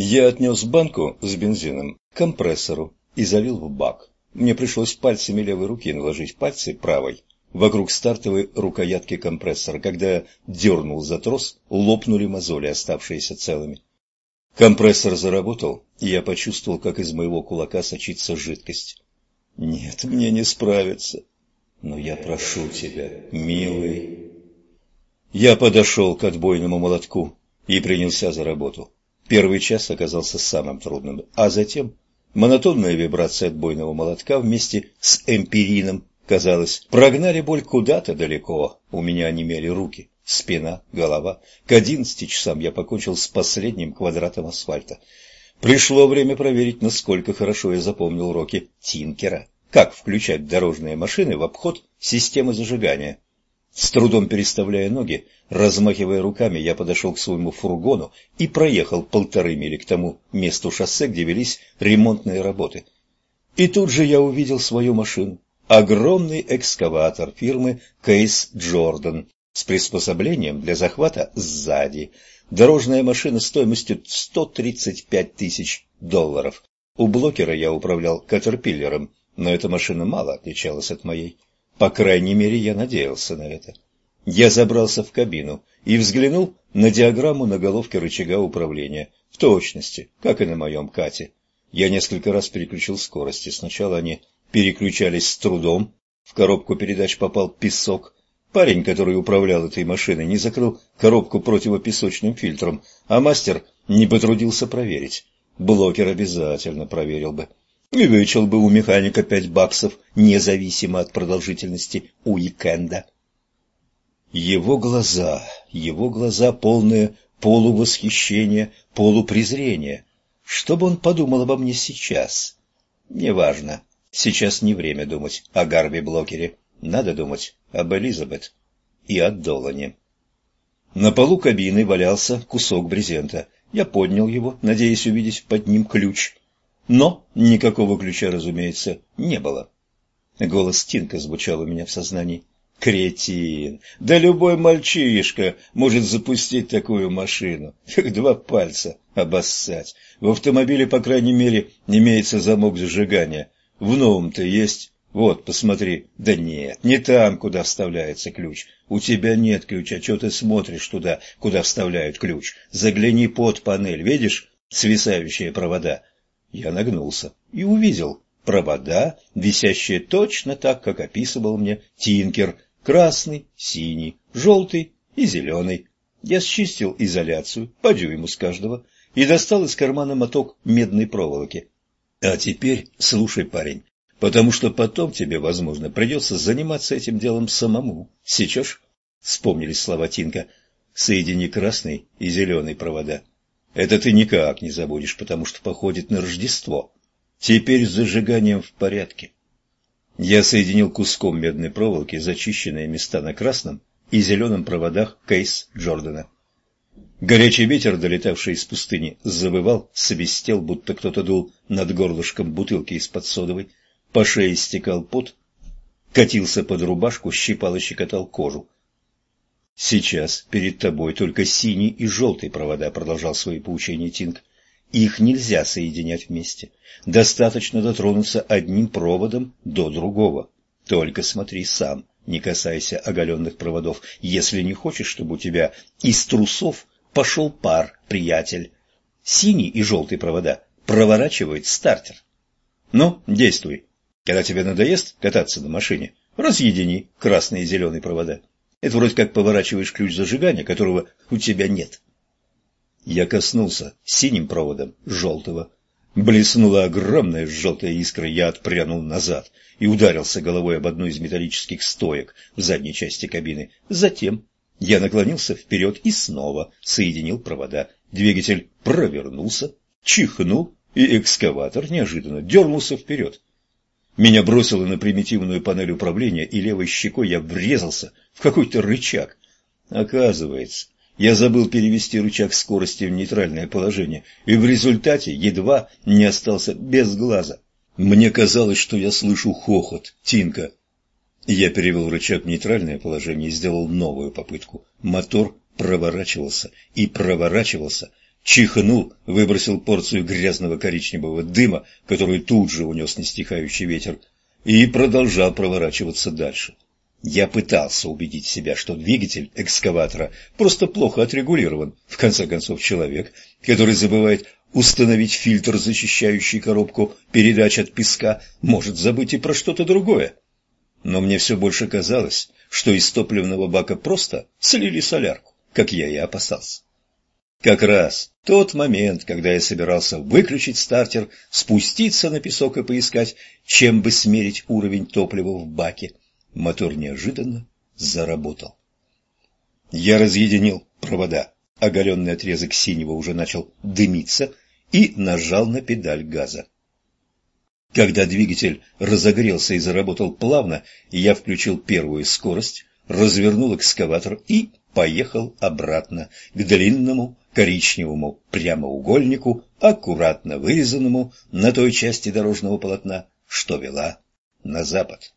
Я отнес банку с бензином к компрессору и залил в бак. Мне пришлось пальцами левой руки наложить пальцы правой вокруг стартовой рукоятки компрессора. Когда я дернул за трос, лопнули мозоли, оставшиеся целыми. Компрессор заработал, и я почувствовал, как из моего кулака сочится жидкость. Нет, мне не справиться. Но я прошу тебя, милый. Я подошел к отбойному молотку и принялся за работу. Первый час оказался самым трудным, а затем монотонная вибрация отбойного молотка вместе с эмпирином, казалось, прогнали боль куда-то далеко. У меня онемели руки, спина, голова. К одиннадцати часам я покончил с последним квадратом асфальта. Пришло время проверить, насколько хорошо я запомнил уроки Тинкера. Как включать дорожные машины в обход системы зажигания. С трудом переставляя ноги, размахивая руками, я подошел к своему фургону и проехал полторы мили к тому месту шоссе, где велись ремонтные работы. И тут же я увидел свою машину. Огромный экскаватор фирмы Кейс Джордан с приспособлением для захвата сзади – Дорожная машина стоимостью 135 тысяч долларов. У блокера я управлял катерпиллером, но эта машина мало отличалась от моей. По крайней мере, я надеялся на это. Я забрался в кабину и взглянул на диаграмму на головке рычага управления, в точности, как и на моем кате. Я несколько раз переключил скорости. Сначала они переключались с трудом, в коробку передач попал песок, Парень, который управлял этой машиной, не закрыл коробку противопесочным фильтром, а мастер не потрудился проверить. Блокер обязательно проверил бы. И вычел бы у механика пять баксов, независимо от продолжительности уикенда. Его глаза, его глаза полные полувосхищения, полупрезрения. Что бы он подумал обо мне сейчас? Неважно. Сейчас не время думать о Гарви Блокере. Надо думать об Элизабет и о Долане. На полу кабины валялся кусок брезента. Я поднял его, надеясь увидеть под ним ключ. Но никакого ключа, разумеется, не было. Голос Тинка звучал у меня в сознании. Кретин! Да любой мальчишка может запустить такую машину. Как два пальца обоссать. В автомобиле, по крайней мере, имеется замок зажигания. В новом-то есть вот, посмотри. Да нет, не там, куда вставляется ключ. У тебя нет ключа, что ты смотришь туда, куда вставляют ключ? Загляни под панель, видишь свисающие провода? Я нагнулся и увидел провода, висящие точно так, как описывал мне Тинкер. Красный, синий, желтый и зеленый. Я счистил изоляцию по дюйму с каждого и достал из кармана моток медной проволоки. А теперь слушай, парень, потому что потом тебе, возможно, придется заниматься этим делом самому. Сечешь? Вспомнились слова Тинка. Соедини красный и зеленый провода. Это ты никак не забудешь, потому что походит на Рождество. Теперь с зажиганием в порядке. Я соединил куском медной проволоки зачищенные места на красном и зеленом проводах Кейс Джордана. Горячий ветер, долетавший из пустыни, завывал, свистел, будто кто-то дул над горлышком бутылки из-под содовой. По шее стекал пот, катился под рубашку, щипал и щекотал кожу. «Сейчас перед тобой только синий и желтый провода», — продолжал свои поучения Тинг. «Их нельзя соединять вместе. Достаточно дотронуться одним проводом до другого. Только смотри сам, не касайся оголенных проводов, если не хочешь, чтобы у тебя из трусов пошел пар, приятель. Синий и желтый провода проворачивает стартер. Ну, действуй. Когда тебе надоест кататься на машине, разъедини красный и зеленый провода. Это вроде как поворачиваешь ключ зажигания, которого у тебя нет. Я коснулся синим проводом желтого. Блеснула огромная желтая искра, я отпрянул назад и ударился головой об одну из металлических стоек в задней части кабины. Затем я наклонился вперед и снова соединил провода. Двигатель провернулся, чихнул, и экскаватор неожиданно дернулся вперед. Меня бросило на примитивную панель управления, и левой щекой я врезался в какой-то рычаг. Оказывается, я забыл перевести рычаг скорости в нейтральное положение, и в результате едва не остался без глаза. Мне казалось, что я слышу хохот Тинка. Я перевел рычаг в нейтральное положение и сделал новую попытку. Мотор проворачивался и проворачивался, чихнул, выбросил порцию грязного коричневого дыма, который тут же унес нестихающий ветер, и продолжал проворачиваться дальше. Я пытался убедить себя, что двигатель экскаватора просто плохо отрегулирован. В конце концов, человек, который забывает установить фильтр, защищающий коробку передач от песка, может забыть и про что-то другое. Но мне все больше казалось, что из топливного бака просто слили солярку, как я и опасался. Как раз тот момент, когда я собирался выключить стартер, спуститься на песок и поискать, чем бы смерить уровень топлива в баке, мотор неожиданно заработал. Я разъединил провода, оголенный отрезок синего уже начал дымиться и нажал на педаль газа. Когда двигатель разогрелся и заработал плавно, я включил первую скорость, развернул экскаватор и поехал обратно к длинному коричневому прямоугольнику, аккуратно вырезанному на той части дорожного полотна, что вела на запад.